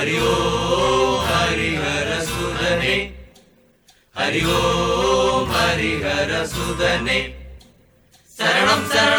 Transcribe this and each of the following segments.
हरि ओ हरि सुदने। हरि ओ हरि हर सुदने। सरलं सर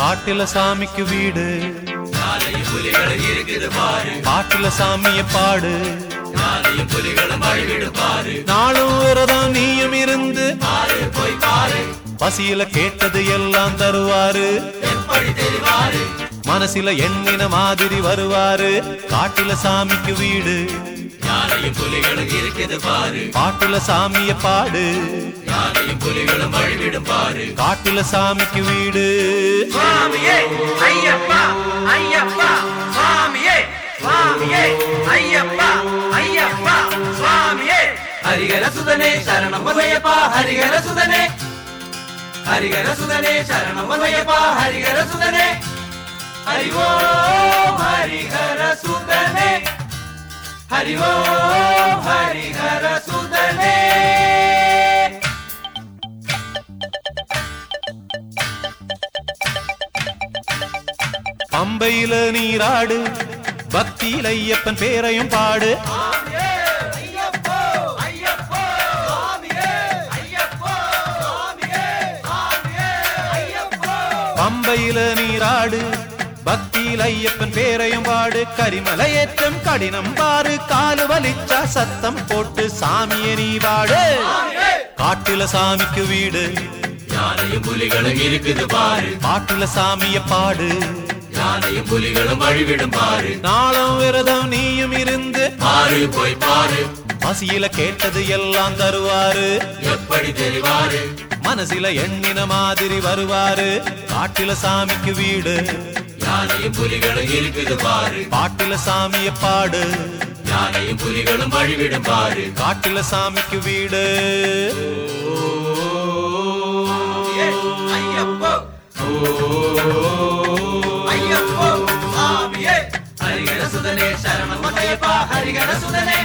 காட்டில சாமிக்கு வீடு. நாளையும் பாட்டுல சாமிய பாடு. நாளும் விரதம் நீயும் இருந்து. பசியில கேட்டது எல்லாம் தருவாரு. மனசில எண்ணின மாதிரி வருவாரு. காட்டில சாமிக்கு வீடு. நாளையும் புலிகளும் இருக்குது பாரு. பாட்டுல சாமிய பாடு. நாளையும் புலிகளும் வழிவிடும் பாரு. காட்டுல சாமிக்கு வீடு. சுவாமியே ஐயப்பா ஐயப்பா சுவாமியே சுவாமியே ஐயப்பா ஐயப்பா சுவாமியே ஹரிஹர சுதனே சரணம் வதையப்பா ஹரிஹர சுதனே. ஹரிஹர சுதனே சரணம் வதையப்பா ஹரிஹர சுதனே. ஹரி ஓம் ஹரிஹர சுதனே. ஹரி ஓம் ஹரிஹர சுதனே பம்பையில நீராடு பக்தியில ஐயப்பன் பேரையும் பாடு. பம்பையில நீராடு பக்தியில் ஐயப்பன் பேரையும் பாடு கரிமலை ஏற்றம் கடினம் பாரு காலு வலிச்சா சத்தம் போட்டு சாமியை நீ பாடு. காட்டுல சாமிக்கு வீடு யானையும் புலிகளும் இருக்குது பாரு. பாட்டுல சாமிய பாடு. யானையும் புலிகளும் வழிவிடும் பாரு. நாளும் விரதம் நீயும் இருந்து பாரு போய் பாரு. பசியில கேட்டது எல்லாம் தருவாரு. எப்படி தெரிவாரு? மனசில எண்ணின மாதிரி வருவாரு. காட்டுல சாமிக்கு வீடு யானையும் புலிகளும் இருக்குது பாரு பாட்டுல சாமிய பாடு யானையும் புலிகளும் வழிவிடும் பாரு காட்டுல சாமிக்கு வீடு ஐயப்போ ஐயப்போ சுவாமியே ஹரிஹர சுதனே சரணம் மதையப்பா ஹரிஹர சுதனே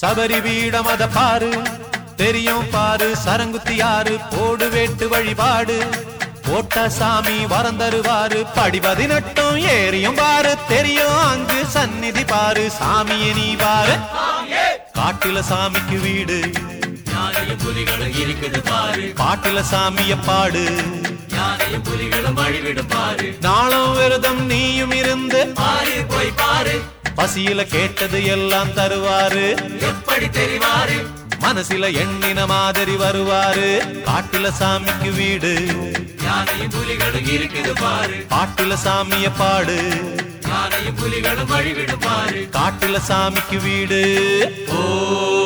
சபரி வீடம் அத பாரு. தெரியும் பாரு சரங்குத்தி யாரு? போடு வேட்டு வழிபாடு. போட்ட சாமி வரம் தருவாரு. படி பதினெட்டும் ஏறியும் பாரு. தெரியும் அங்கு சந்நிதி பாரு. சாமியை நீ பாரு. காட்டுல சாமிக்கு வீடு. பாரு. பாட்டுல சாமிய பாடு. யானையும் புலிகளும் வழிவிடும் பாரு. நாளும் விரதம் நீயும் இருந்து. போய் பசியில கேட்டது எல்லாம் தருவாரு. எப்படி தெரிவாரு? மனசில எண்ணின மாதிரி வருவாரு. காட்டுல சாமிக்கு வீடு. யானையும் புலிகளும் இருக்குது பாரு. பாட்டுல சாமிய பாடு. யானையும் புலிகளும் வழிவிடும் பாரு. காட்டுல சாமிக்கு வீடு. ஓம்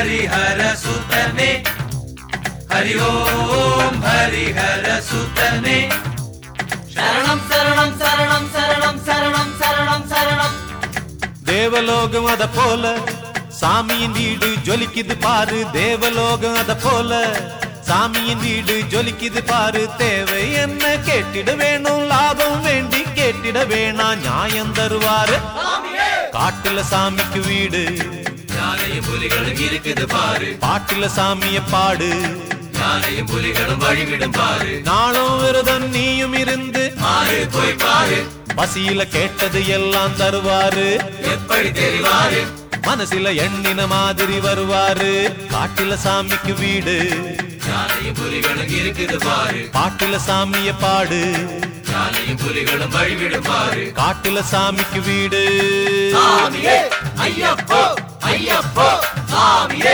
ஹரிஹர சுதனே ஹரி ஓம் ஹரிஹர சுதனே சரணம் சரணம் சரணம் சரணம் சரணம் சரணம் சரணம். தேவலோகம் அத போல சாமியின் வீடு ஜொலிக்குது பாரு தேவலோகம் அத போல சாமியின் வீடு ஜொலிக்குது பாரு தேவை என்ன கேட்டிட வேணும் லாபம் வேண்டி கேட்டிட வேணாம் நியாயம் தருவாரு. காட்டுல சாமிக்கு வீடு யானையும் புலிகளும் இருக்குது பாரு. பாட்டுல சாமிய பாடு. யானையும் புலிகளும் வழிவிடும் பாரு. நாளும் விரதம் நீயும் இருந்து பாரு போய் பாரு. பசியில கேட்டது எல்லாம் தருவாரு. எப்படி தெரிவாரு? மனசில எண்ணின மாதிரி வருவாரு. காட்டுல சாமிக்கு வீடு. இருக்குது பாரு. பாட்டுல சாமிய பாடு. புலிகளும் வழிவிடும் பாரு. காட்டுல சாமிக்கு வீடு. சாமியே ஐயப்போ சாமியே